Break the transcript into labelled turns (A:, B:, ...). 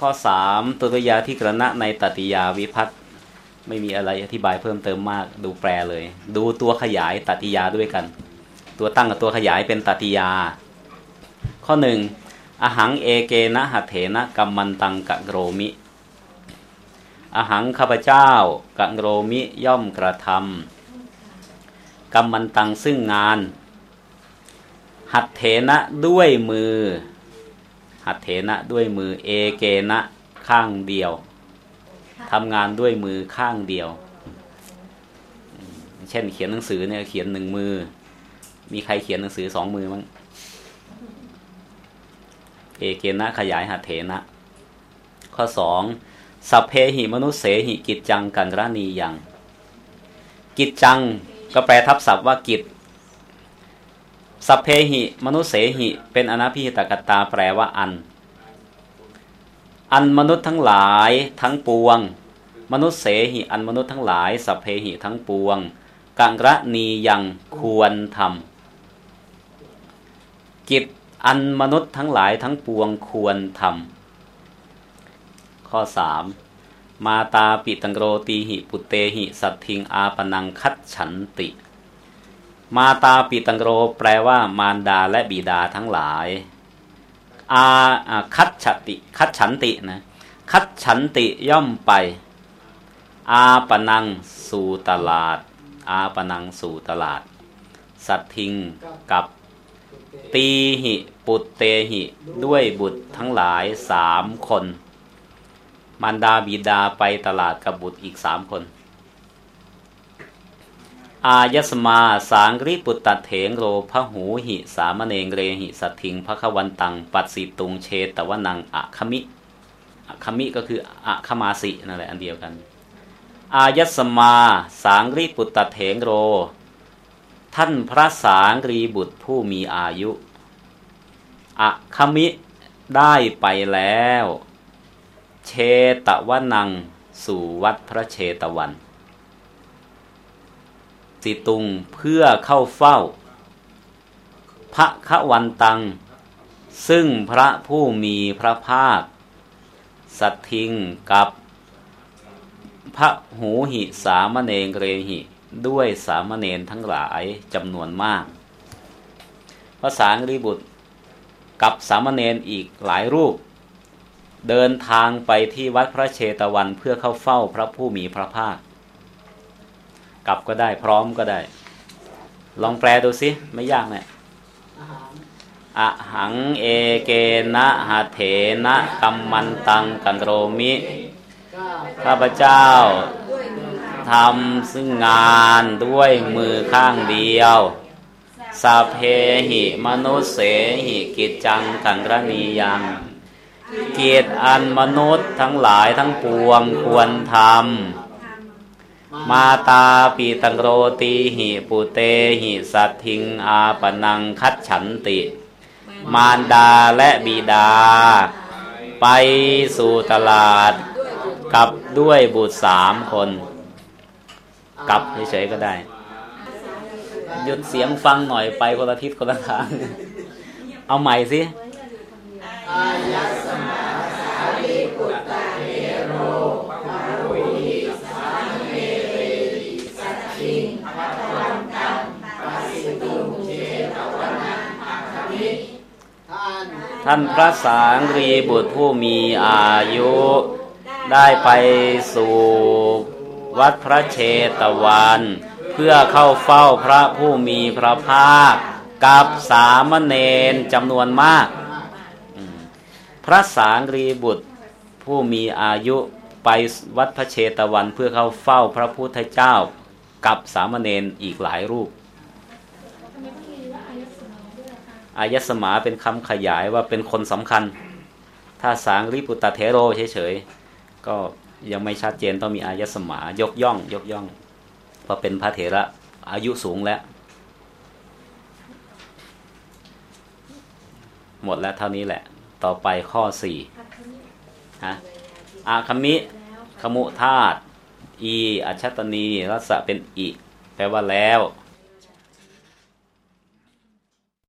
A: ข้อสามตุตยาที่กรณะในตติยาวิพัตไม่มีอะไรอธิบายเพิ่มเติมมาก ดูแปลเลย ดูตัวขยายตติยาด้วยกัน ตัวตั้งกับตัวขยายเป็นตติยา ข้อหนึ่งอหังเอเกนะหัตเถนะกัมมันตังกะโรมิอหังข้าพเจ้ากะโรมิย่อมกระทำกัมมันตังซึ่งงาน หัตเถนะด้วยมือ หัตเถนะด้วยมือเอเกนะข้างเดียวทำงานด้วยมือข้างเดียว เช่นเขียนหนังสือเนี่ยเขียนหนึ่งมือ มีใครเขียนหนังสือสองมือมั้งเอเกนะขยายหัตเถนะ ข้อสองสัพเพหิมนุษเสหิกิจจังกันรณียัง กิจจังก็แปลทับศัพท์ว่ากิจ สัพเพหิ มนุษเสหิ เป็นอนาพิหิตกตาแปลว่าอัน อันมนุษย์ทั้งหลายทั้งปวง มนุษย์เสหิอันมนุษย์ทั้งหลายสัพเพหิทั้งปวงกังระนียังควรทำกิจอันมนุษย์ทั้งหลายทั้งปวงควรทำข้อสามมาตาปิตังโรตีหิ ปุเตหิ สัตทิงอาปนังคัดฉันติ มาตาปิตังโร แปลว่ามารดาและบิดาทั้งหลาย อาคัดฉติ คัดฉันตินะ คัดฉันติย่อมไป อาปนังสู่ตลาด อาปนังสู่ตลาด สัตทิงกับ ตีหิปุตเตหิ ด้วยบุตรทั้งหลายสามคน มารดาบิดาไปตลาดกับบุตรอีกสามคน อายสมาสางริปุตตะเถงโรพะหูหิสามเณงเรหิสัตถิงพระขวันตัง ปัสสิตุงเชตวนังอะคมิอะคมิก็คืออะคมาสินั่นแหละอันเดียวกัน อายสมาสางริปุตตะเถงโร ท่านพระสางรีบุตรผู้มีอายุอะคมิได้ไปแล้ว เชตวนังสู่วัดพระเชตวัน สิตุงเพื่อเข้าเฝ้า พระขวันตัง ซึ่งพระผู้มีพระภาค สัตทิงกับพระหูหิสามเณรเรหิ ด้วยสามเณรทั้งหลายจำนวนมากภาษารีบุตรกับสามเณรอีกหลายรูป เดินทางไปที่วัดพระเชตวันเพื่อเข้าเฝ้าพระผู้มีพระภาค กลับก็ได้ พร้อมก็ได้ ลองแปลดูสิไม่ยากเนี่ยอะหังเอเกนะหะเถนะกัมมันตังกันโรมิข้าพเจ้าทำซึ่งงานด้วยมือข้างเดียวสัพเพหิมนุษเสหิกิจจังกันรณียังเกียรติอันมนุษย์ทั้งหลายทั้งปวงควรทำ มาตาปีตังโรตีหิปุเตหิสัตทิงอาปนังคัดฉันติ มารดาและบิดา ไปสู่ตลาด กับด้วยบุตรสามคนกลับเฉยๆก็ได้ หยุดเสียงฟังหน่อยไปคนละทิศคนละทาง เอาใหม่สิ ท่านพระสางรีบุตรผู้มีอายุ ได้ไปสู่วัดพระเชตวัน เพื่อเข้าเฝ้าพระผู้มีพระภาค กับสามเณรจำนวนมาก พระสางรีบุตรผู้มีอายุไปวัดพระเชตวันเพื่อเข้าเฝ้าพระพุทธเจ้ากับสามเณรอีกหลายรูป อายสมาเป็นคำขยายว่าเป็นคนสำคัญ ถ้าสางริปุตตเทโรเฉยๆก็ยังไม่ชัดเจนต้องมีอายสมายกย่อง ยกย่องพราะเป็นพระเถระอายุสูงแล้ว หมดแล้วเท่านี้แหละ ต่อไปข้อสี่ฮะอาคมิขมุธาตอี อัชตนีรัศเป็นอิ แปลว่าแล้ว